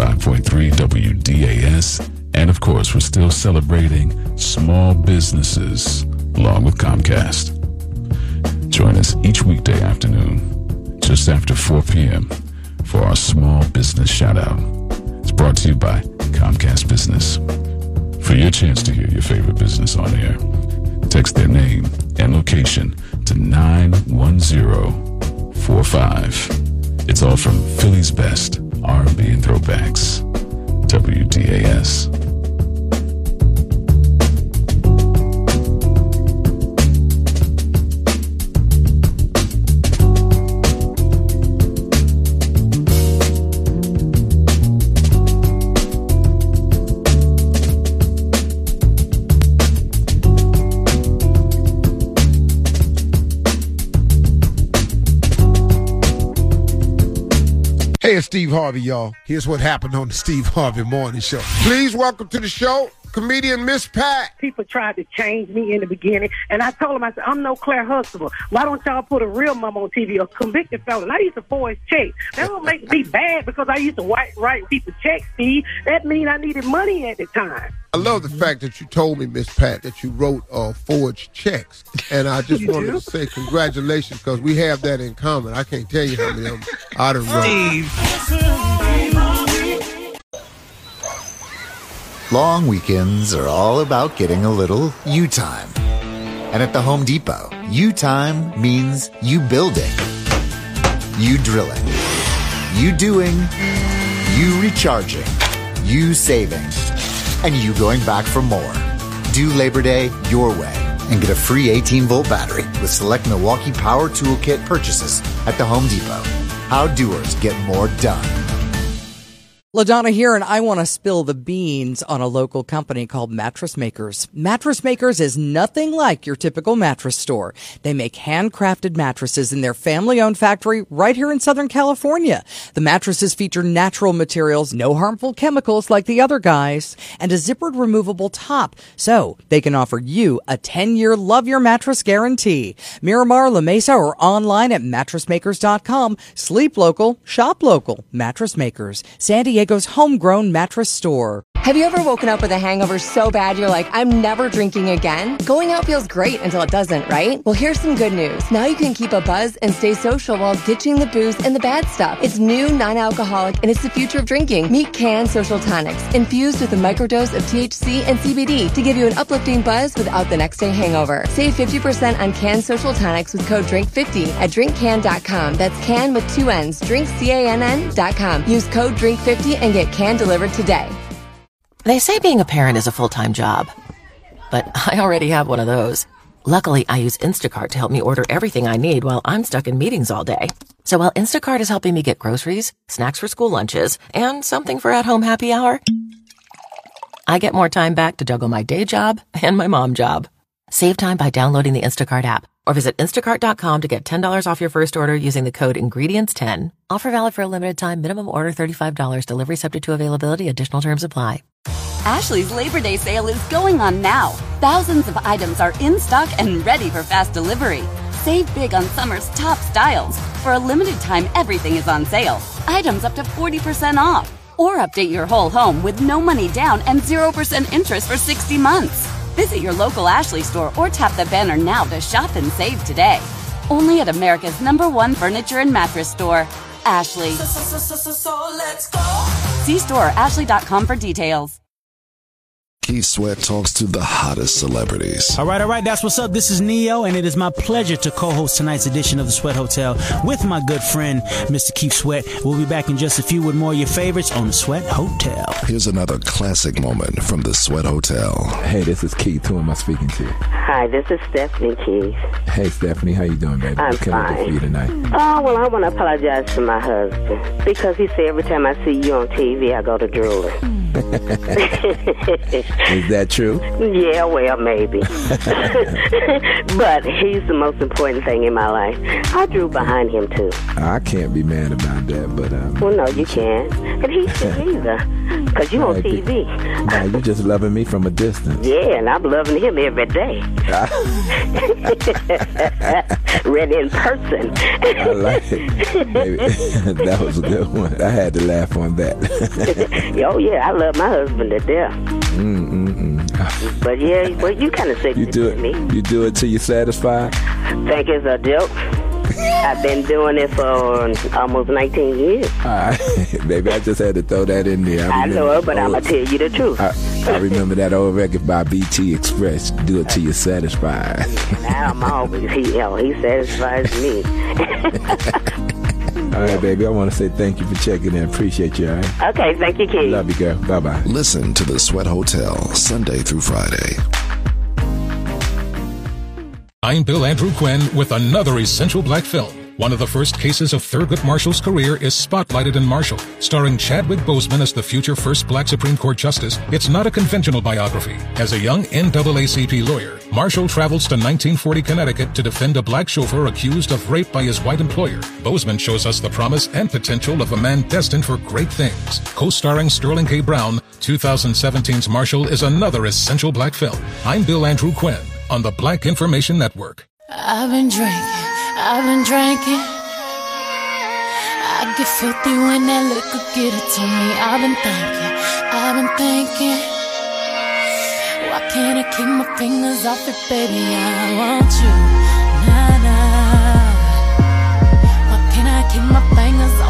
best R&B and throwbacks. 105.3 WDAS. And of course, we're still celebrating small businesses along with Comcast. Join us each weekday afternoon, just after 4 p.m., for our small business shout out. It's brought to you by Comcast Business. For your chance to hear your favorite business on air, text their name and location to 91045. It's all from Philly's best R&B and throwbacks. WDAS. Hey, it's Steve Harvey, y'all. Here's what happened on the Steve Harvey Morning Show. Please welcome to the show comedian Miss Pat. People tried to change me in the beginning, and I told them, I said, I'm no Claire Huxtable. Why don't y'all put a real mom on TV, a convicted felon? I used to forge checks. That don't make me bad because I used to write, write people checks, Steve. That mean I needed money at the time. I love the fact that you told me, Miss Pat, that you wrote uh, forged checks. And I just You wanted do? to say congratulations because we have that in common. I can't tell you how many of them I done wrote. Long weekends are all about getting a little you time. And at the Home Depot, you time means you building, you drilling, you doing, you recharging, you saving, and you going back for more. Do Labor Day your way and get a free 18 volt battery with select Milwaukee Power Toolkit purchases at the Home Depot. How doers get more done. LaDonna here, and I want to spill the beans on a local company called Mattress Makers. Mattress Makers is nothing like your typical mattress store. They make handcrafted mattresses in their family owned factory right here in Southern California. The mattresses feature natural materials, no harmful chemicals like the other guys, and a zippered removable top. So they can offer you a 10 year love your mattress guarantee. Miramar, La Mesa, or online at mattressmakers.com. Sleep local, shop local. Mattress Makers. San Diego's homegrown mattress store. Have you ever woken up with a hangover so bad you're like, I'm never drinking again? Going out feels great until it doesn't, right? Well, here's some good news. Now you can keep a buzz and stay social while ditching the booze and the bad stuff. It's new, non-alcoholic, and it's the future of drinking. Meet Cann Social Tonics, infused with a microdose of THC and CBD to give you an uplifting buzz without the next day hangover. Save 50% on Cann Social Tonics with code DRINK50 at drinkcann.com. That's can with two N's. Drinkcann.com. Use code DRINK50 and get Cann delivered today. They say being a parent is a full time job, but I already have one of those. Luckily, I use Instacart to help me order everything I need while I'm stuck in meetings all day. So while Instacart is helping me get groceries, snacks for school lunches, and something for at home happy hour, I get more time back to juggle my day job and my mom job. Save time by downloading the Instacart app or visit instacart.com to get $10 off your first order using the code INGREDIENTS10. Offer valid for a limited time, minimum order $35, delivery subject to availability, additional terms apply. Ashley's Labor Day sale is going on now. Thousands of items are in stock and ready for fast delivery. Save big on summer's top styles. For a limited time, everything is on sale. Items up to 40% off. Or update your whole home with no money down and 0% interest for 60 months. Visit your local Ashley store or tap the banner now to shop and save today. Only at America's number one furniture and mattress store, Ashley. See store ashley.com for details. Keith Sweat talks to the hottest celebrities. All right, all right, that's what's up. This is Ne-Yo, and it is my pleasure to co-host tonight's edition of the Sweat Hotel with my good friend, Mr. Keith Sweat. We'll be back in just a few with more of your favorites on the Sweat Hotel. Here's another classic moment from the Sweat Hotel. Hey, this is Keith. Who am I speaking to? Hi, this is Stephanie Keith. Hey, Stephanie, how you doing, baby? I'm what can I do for you tonight? Oh, well, I want to apologize to my husband because he said every time I see you on TV, I go to drooling. Is that true? yeah, well, maybe. but he's the most important thing in my life. I drew behind him, too. I can't be mad about that, but um, Well, no, you can't. And he should either. Because you on Right, TV. Nah, you just loving me from a distance. Yeah, and I'm loving him every day. Read in person. I like it. That was a good one. I had to laugh on that. oh yeah, I love my husband to death. Mm-mm-mm. But yeah, well you kind of say You do to me. it. You do it till you're satisfied. Think it's a joke? I've been doing it for um, almost 19 years. All right, baby. I just had to throw that in there. I know it, but I'm gonna tell you the truth. I, I remember that old record by BT Express. Do it till you're satisfied. Now I'm always he, you know, he satisfies me. All right, baby. I want to say thank you for checking in. Appreciate you. All right. okay, thank you, kid. Love you, girl. Bye bye. Listen to the Sweat Hotel Sunday through Friday. I'm Bill Andrew Quinn with another essential black film. One of the first cases of Thurgood Marshall's career is spotlighted in Marshall. Starring Chadwick Boseman as the future first black Supreme Court justice, it's not a conventional biography. As a young NAACP lawyer, Marshall travels to 1940 Connecticut to defend a black chauffeur accused of rape by his white employer. Boseman shows us the promise and potential of a man destined for great things. Co-starring Sterling K. Brown, 2017's Marshall is another essential black film. I'm Bill Andrew Quinn on the Black Information Network. I've been drinking, I've been drinking. I get filthy when that liquor get it to me. I've been thinking, I've been thinking. Why can't I keep my fingers off it, baby? I want you, nah nah. Why can't I keep my fingers off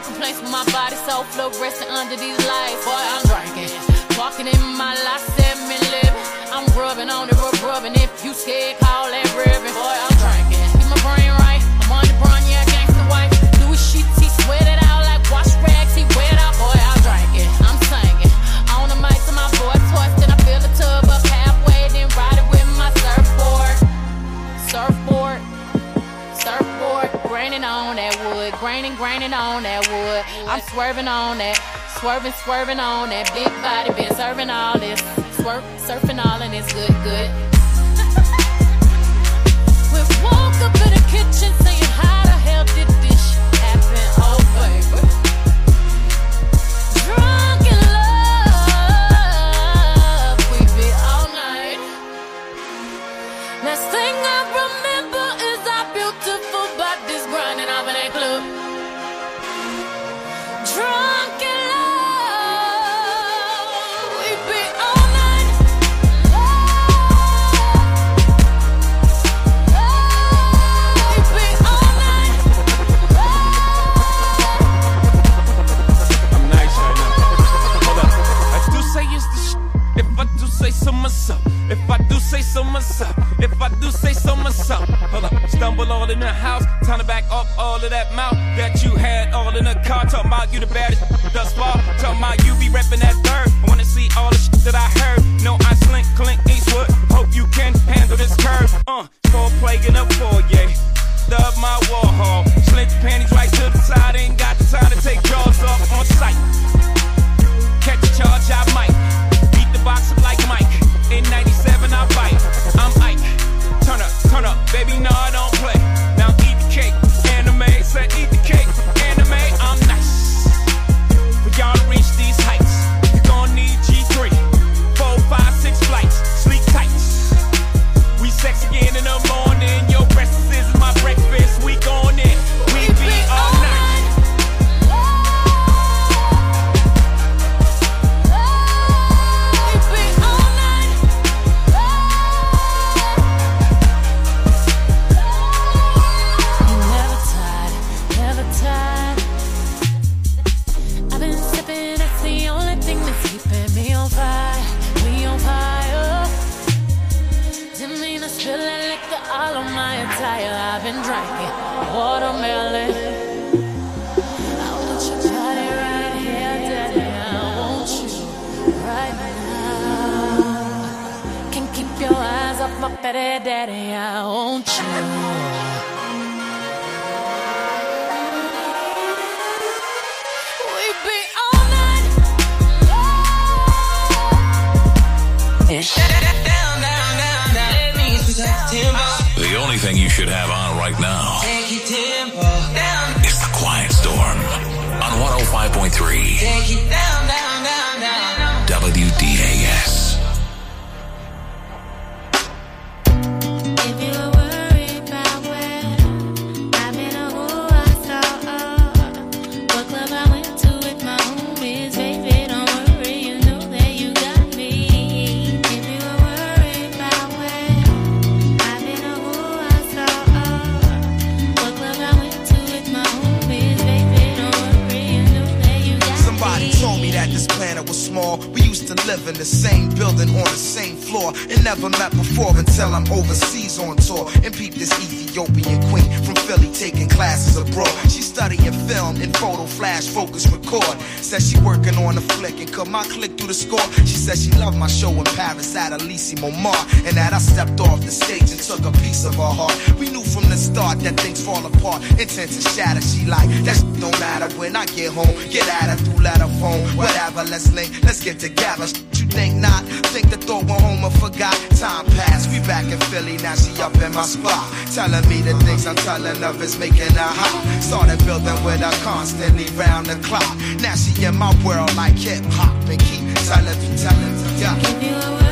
No complaints with my body, so fluorescent under these lights. Boy, I'm drinking. Walking in my life, seven living. I'm rubbing on it, rub rubbing. If you scared, call that ribbon. Boy, I'm drinking. Graining on that wood, graining, graining on that wood. I'm swerving on that, swerving, swerving on that big body, been serving all this, swerp, surfing all and it's good, good. we woke up in the kitchen saying, How the hell did this happen? Oh, baby. Drunk in If I do say so myself. If I do say so myself. Hold up. Stumble all in the house. Time to back up all of that mouth that you had all in the car. Talking about you the baddest thus far. Talking about you be repping that third. I wanna see all the shit that I heard. No, I slink, clink, Eastwood. Hope you can handle this curve. Uh, cold plague in the foyer. Love my Warhol. Slink your panties right to the side. Ain't got the time to take jaws off on sight. Catch a charge, I might. Off my petty daddy. I want you. We be all night. The only thing you should have on right now was small. We used to live in the same building on the same floor and never met before until I'm overseas on tour and peep this Ethiopian queen from Philly taking classes abroad. She studying film and photo flash focus record. Says she working on a flick and cut my click through the score. She said she loved my show in Paris at Elysee Montmartre and that I stepped off the stage and took a piece of her heart. We knew from that things fall apart, intent to shatter. She like that shit don't matter when I get home. Get at her through letter phone, whatever. Let's link, let's get together. You think not? Think the thought went home and forgot. Time passed, we back in Philly now. She up in my spot, telling me the things I'm telling of is making her hot. Started building with her constantly round the clock. Now she in my world like hip hop and keep telling me, telling me, yeah.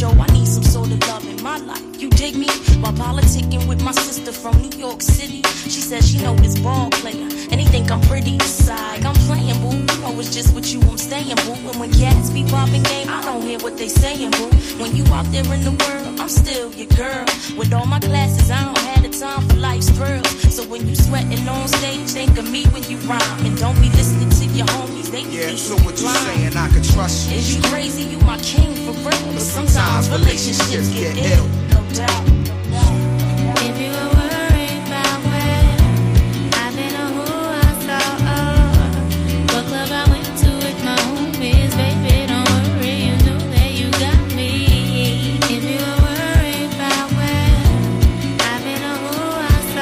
Yo, I need some sort of love in my life. You dig me? While politicking with my sister from New York City. She says she know this ball player. And he think I'm pretty side. I'm playing, boo. You know it's just with you I'm staying, boo. And when cats be popping game, I don't hear what they saying, boo. When you out there in the world, I'm still your girl. With all my classes, I don't have the time for life's thrills. So when you sweating on stage, think of me when you rhyme. And don't be listening to your homies, they Yeah, so you what you saying? I can trust you. Is you crazy? You my king for real. But sometimes relationships get ill, no doubt.